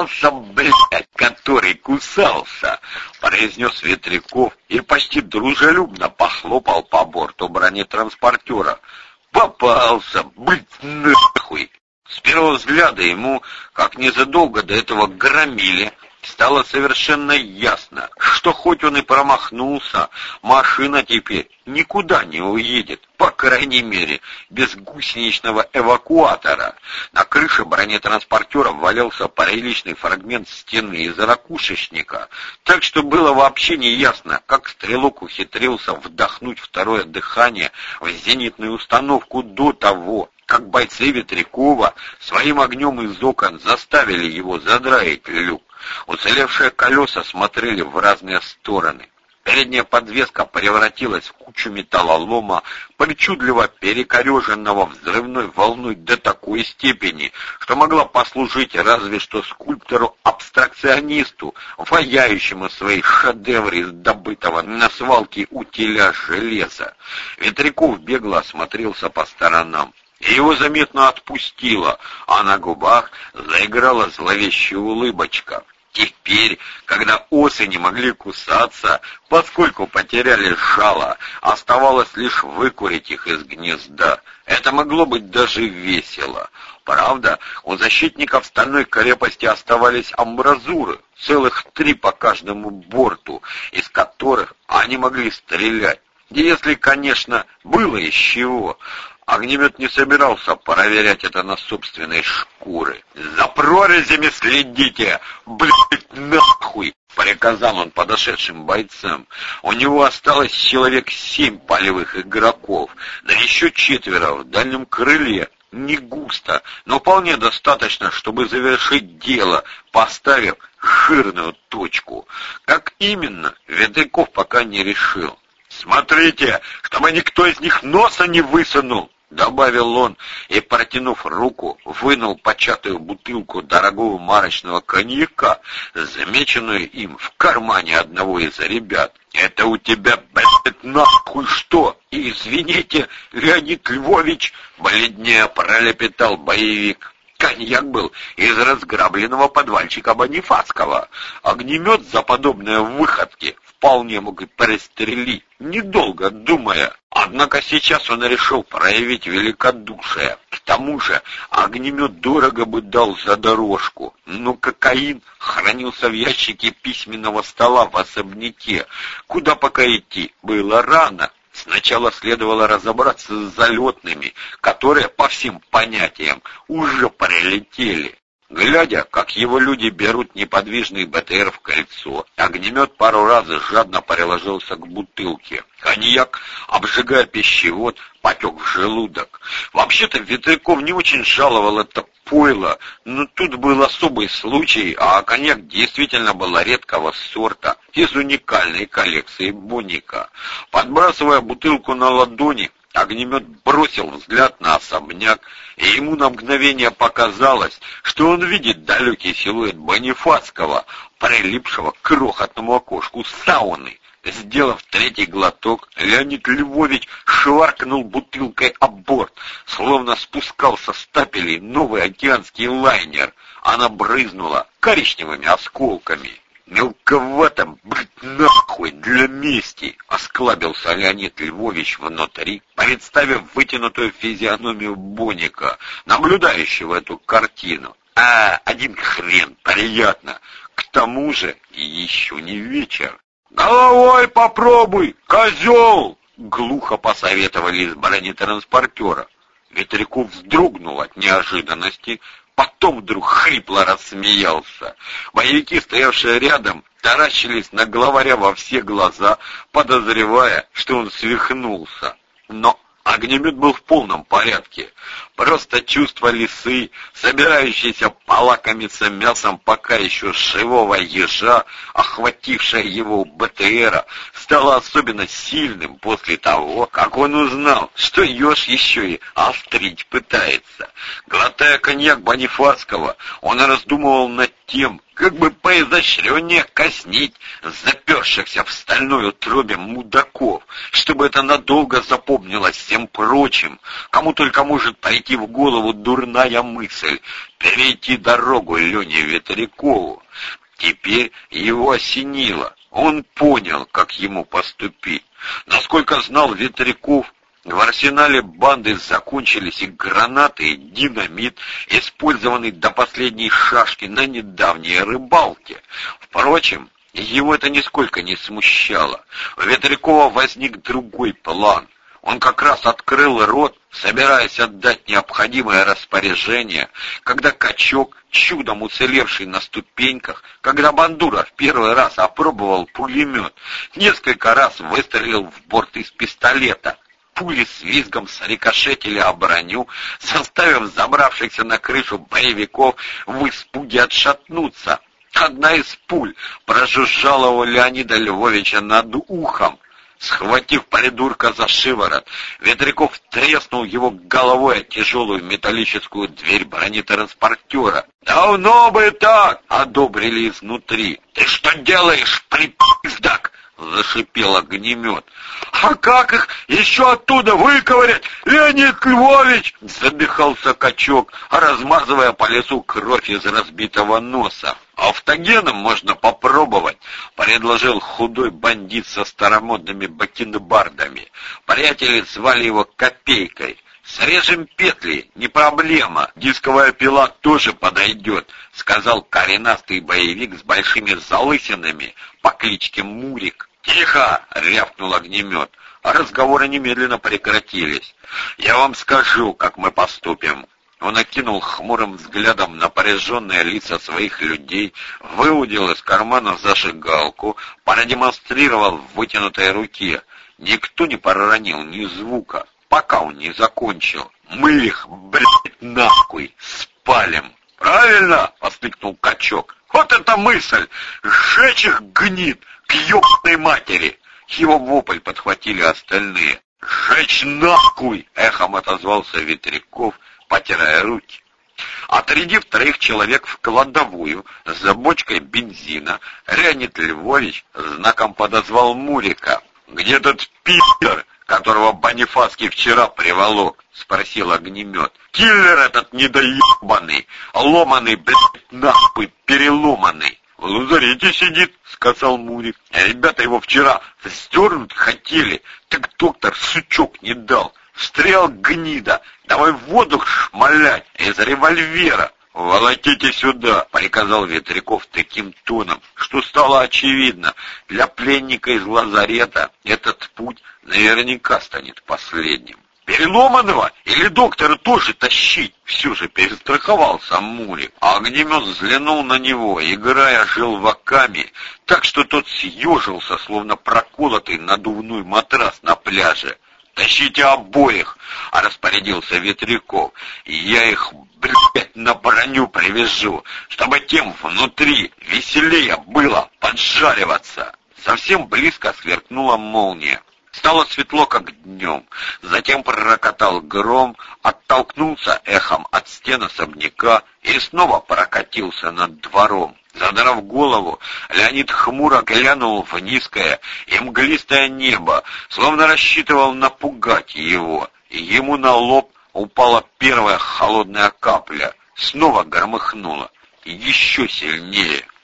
попался, блядь, который кусался!» — произнес Ветряков и почти дружелюбно похлопал по борту бронетранспортера. «Попался, блядь, нахуй!» С первого взгляда ему, как незадолго до этого громили, стало совершенно ясно, что хоть он и промахнулся, машина теперь никуда не уедет, по крайней мере, без гусеничного эвакуатора. На крыше бронетранспортера валялся приличный фрагмент стены из ракушечника, так что было вообще не ясно, как стрелок ухитрился вдохнуть второе дыхание в зенитную установку до того, как бойцы Ветрякова своим огнем из окон заставили его задраить люк. Уцелевшие колеса смотрели в разные стороны. Передняя подвеска превратилась в кучу металлолома, причудливо перекореженного взрывной волной до такой степени, что могла послужить разве что скульптору-абстракционисту, ваяющему свои шедевры из добытого на свалке утиля железа. Ветряков бегло осмотрелся по сторонам и его заметно отпустило, а на губах заиграла зловещая улыбочка. Теперь, когда осы не могли кусаться, поскольку потеряли жало, оставалось лишь выкурить их из гнезда. Это могло быть даже весело. Правда, у защитников стальной крепости оставались амбразуры, целых три по каждому борту, из которых они могли стрелять. Если, конечно, было из чего. Огнемет не собирался проверять это на собственной шкуры. «За прорезями следите! Блядь, нахуй!» — приказал он подошедшим бойцам. У него осталось человек семь полевых игроков, да еще четверо в дальнем крыле. Не густо, но вполне достаточно, чтобы завершить дело, поставив жирную точку. Как именно, Ветряков пока не решил. «Смотрите, чтобы никто из них носа не высунул!» — добавил он и, протянув руку, вынул початую бутылку дорогого марочного коньяка, замеченную им в кармане одного из ребят. «Это у тебя, блядь, нахуй что? Извините, Леонид Львович!» — бледнее пролепетал боевик. Коньяк был из разграбленного подвальчика Бонифацкого. Огнемет за подобные выходки вполне мог и пристрелить, недолго думая. Однако сейчас он решил проявить великодушие. К тому же огнемет дорого бы дал за дорожку, но кокаин хранился в ящике письменного стола в особняке. Куда пока идти? Было рано. Сначала следовало разобраться с залетными, которые, по всем понятиям, уже прилетели. Глядя, как его люди берут неподвижный БТР в кольцо, огнемет пару раз жадно приложился к бутылке. Коньяк, обжигая пищевод, потек в желудок. Вообще-то Ветряков не очень жаловал это пойло, но тут был особый случай, а коньяк действительно был редкого сорта, из уникальной коллекции Боника. Подбрасывая бутылку на ладони, Огнемет бросил взгляд на особняк, и ему на мгновение показалось, что он видит далекий силуэт Бонифацкого, прилипшего к крохотному окошку сауны. Сделав третий глоток, Леонид Львович шваркнул бутылкой об борт, словно спускался с тапелей новый океанский лайнер. Она брызнула коричневыми осколками. «Мелковато, блядь, нахуй, для мести!» — осклабился Леонид Львович внутри, представив вытянутую физиономию Боника, наблюдающего эту картину. «А, один хрен, приятно! К тому же еще не вечер!» «Головой попробуй, козел!» — глухо посоветовали из бронетранспортера. Ветряков вздрогнул от неожиданности, Потом вдруг хрипло рассмеялся. Боевики, стоявшие рядом, таращились на главаря во все глаза, подозревая, что он свихнулся. Но Огнемет был в полном порядке. Просто чувство лисы, собирающейся полакомиться мясом пока еще живого ежа, охватившее его БТРа, стало особенно сильным после того, как он узнал, что еж еще и острить пытается. Глотая коньяк Бонифацкого, он раздумывал над тем, как бы поизощреннее казнить запершихся в стальной утробе мудаков, чтобы это надолго запомнилось всем прочим, кому только может пойти в голову дурная мысль перейти дорогу Лене Ветрякову. Теперь его осенило. Он понял, как ему поступить. Насколько знал Ветряков, в арсенале банды закончились и гранаты, и динамит, использованный до последней шашки на недавней рыбалке. Впрочем, его это нисколько не смущало. У Ветрякова возник другой план. Он как раз открыл рот, собираясь отдать необходимое распоряжение, когда качок, чудом уцелевший на ступеньках, когда Бандура в первый раз опробовал пулемет, несколько раз выстрелил в борт из пистолета, пули с визгом срикошетили о броню, заставив забравшихся на крышу боевиков в испуге отшатнуться. Одна из пуль прожужжала у Леонида Львовича над ухом. Схватив придурка за шиворот, Ветряков треснул его головой о тяжелую металлическую дверь бронетранспортера. «Давно бы так!» — одобрили изнутри. «Ты что делаешь, припиздак?» Зашипел огнемет. «А как их еще оттуда выковырять, Леонид Львович?» Задыхался качок, размазывая по лесу кровь из разбитого носа. «Автогеном можно попробовать», — предложил худой бандит со старомодными бакенбардами. Приятели звали его Копейкой. «Срежем петли, не проблема, дисковая пила тоже подойдет», — сказал коренастый боевик с большими залысинами по кличке Мурик. «Тихо!» — рявкнул огнемет, а разговоры немедленно прекратились. «Я вам скажу, как мы поступим». Он окинул хмурым взглядом напряженные лица своих людей, выудил из кармана зажигалку, продемонстрировал в вытянутой руке. Никто не проронил ни звука, пока он не закончил. «Мы их, блядь, нахуй, спалим!» «Правильно!» — воскликнул качок. «Вот это мысль! Сжечь их гнит! К ёбаной матери!» Его вопль подхватили остальные. «Жечь нахуй!» — эхом отозвался Ветряков, потирая руки. Отрядив троих человек в кладовую за бочкой бензина, Леонид Львович знаком подозвал Мурика. «Где тот пи***р, которого Бонифацкий вчера приволок?» — спросил огнемет. «Киллер этот недоебанный, ломаный, блядь, нахуй, переломанный!» «В лазарете сидит», — сказал Мурик. «Ребята его вчера вздернуть хотели, так доктор сучок не дал. Стрел гнида, давай воздух шмалять из револьвера». «Волоките сюда!» — приказал Ветряков таким тоном, что стало очевидно. Для пленника из лазарета этот путь наверняка станет последним. Переломанного или доктора тоже тащить? Все же перестраховался Мурик. А огнемет взглянул на него, играя желваками, так что тот съежился, словно проколотый надувной матрас на пляже. «Тащите обоих!» — распорядился Ветряков. «Я их, блядь, на броню привяжу, чтобы тем внутри веселее было поджариваться!» Совсем близко сверкнула молния. Стало светло, как днем. Затем пророкотал гром, оттолкнулся эхом от стен особняка и снова прокатился над двором. Задрав голову, Леонид хмуро глянул в низкое и мглистое небо, словно рассчитывал напугать его. Ему на лоб упала первая холодная капля, снова громыхнула, еще сильнее —